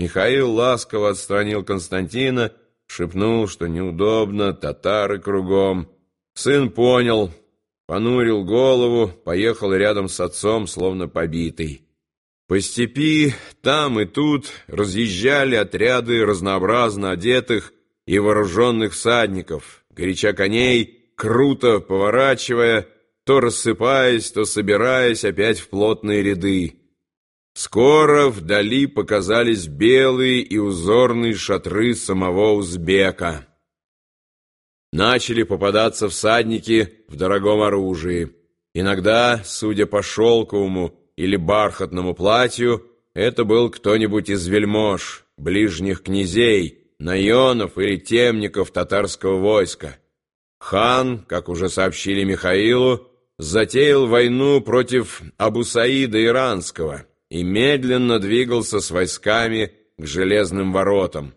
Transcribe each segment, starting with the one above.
Михаил ласково отстранил Константина, шепнул, что неудобно, татары кругом. Сын понял, понурил голову, поехал рядом с отцом, словно побитый. По степи там и тут разъезжали отряды разнообразно одетых и вооруженных всадников, горяча коней, круто поворачивая, то рассыпаясь, то собираясь опять в плотные ряды. Скоро вдали показались белые и узорные шатры самого узбека. Начали попадаться всадники в дорогом оружии. Иногда, судя по шелковому или бархатному платью, это был кто-нибудь из вельмож, ближних князей, наенов или темников татарского войска. Хан, как уже сообщили Михаилу, затеял войну против Абу-Саида Иранского и медленно двигался с войсками к железным воротам.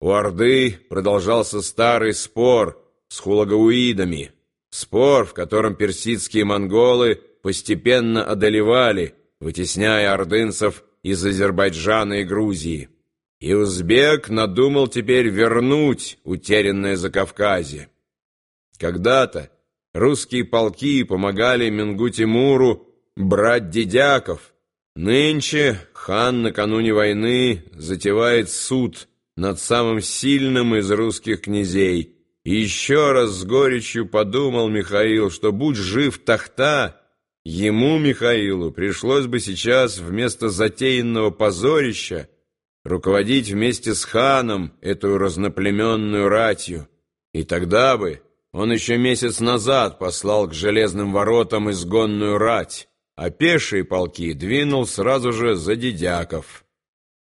У Орды продолжался старый спор с хулагауидами, спор, в котором персидские монголы постепенно одолевали, вытесняя ордынцев из Азербайджана и Грузии. И узбек надумал теперь вернуть утерянное Закавказье. Когда-то русские полки помогали Мингу-Тимуру брать дедяков. Нынче хан накануне войны затевает суд над самым сильным из русских князей. И еще раз с горечью подумал Михаил, что будь жив Тахта, ему, Михаилу, пришлось бы сейчас вместо затеянного позорища руководить вместе с ханом эту разноплеменную ратью. И тогда бы он еще месяц назад послал к железным воротам изгонную рать, а пешие полки двинул сразу же за Дедяков.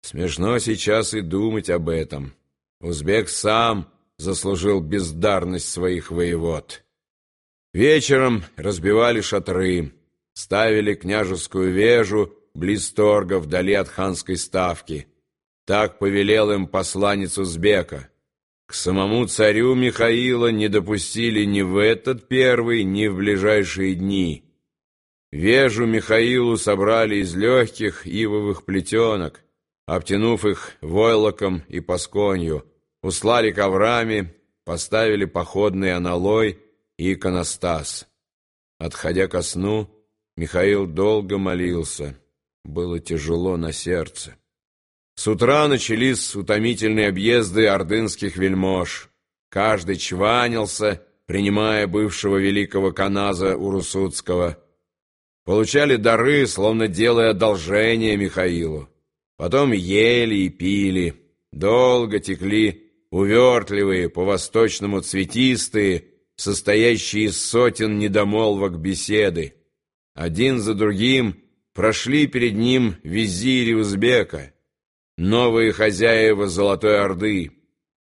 Смешно сейчас и думать об этом. Узбек сам заслужил бездарность своих воевод. Вечером разбивали шатры, ставили княжескую вежу близ торга вдали от ханской ставки. Так повелел им посланец Узбека. К самому царю Михаила не допустили ни в этот первый, ни в ближайшие дни. Вежу Михаилу собрали из легких ивовых плетенок, обтянув их войлоком и пасконью, услали коврами, поставили походный аналой и иконостас. Отходя ко сну, Михаил долго молился. Было тяжело на сердце. С утра начались утомительные объезды ордынских вельмож. Каждый чванился, принимая бывшего великого каназа Урусутского. Получали дары, словно делая одолжение Михаилу. Потом ели и пили. Долго текли увертливые, по-восточному цветистые, состоящие из сотен недомолвок беседы. Один за другим прошли перед ним визири узбека — новые хозяева Золотой Орды,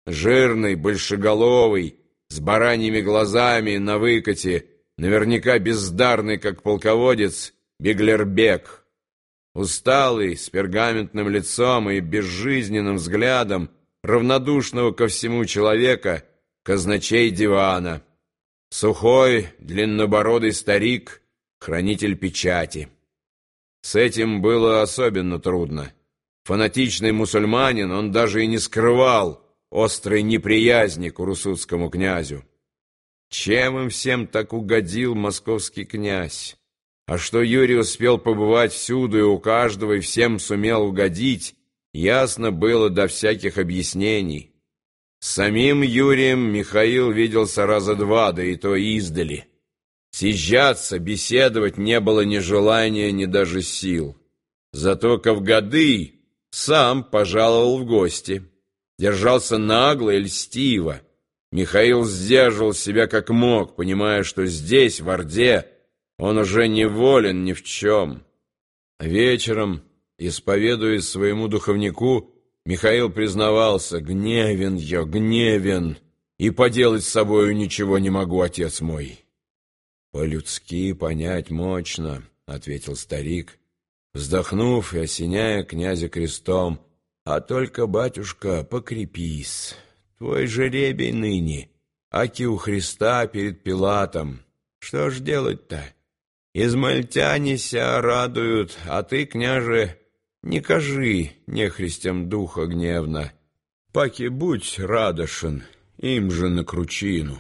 жирный, большеголовый, с бараньими глазами на выкате, наверняка бездарный, как полководец, Беглербек, усталый, с пергаментным лицом и безжизненным взглядом, равнодушного ко всему человека, казначей дивана, сухой, длиннобородый старик, хранитель печати. С этим было особенно трудно. Фанатичный мусульманин, он даже и не скрывал острой неприязни к урусутскому князю. Чем им всем так угодил московский князь? А что Юрий успел побывать всюду и у каждого и всем сумел угодить, ясно было до всяких объяснений. Самим Юрием Михаил виделся раза два, да и то издали. Съезжаться, беседовать не было ни желания, ни даже сил. Зато Кавгады сам пожаловал в гости. Держался нагло и льстиво. Михаил сдерживал себя как мог, понимая, что здесь, в Орде, он уже не волен ни в чем. Вечером, исповедуясь своему духовнику, Михаил признавался, «Гневен я, гневен, и поделать с собою ничего не могу, отец мой». «По-людски понять мощно», — ответил старик, — вздохнув и осеняя князя крестом, «А только, батюшка, покрепись, твой жеребий ныне, аки у Христа перед Пилатом. Что ж делать-то? Измальтяне ся радуют, а ты, княже, Не кажи нехристям духа гневно, паки будь радошен, им же на кручину.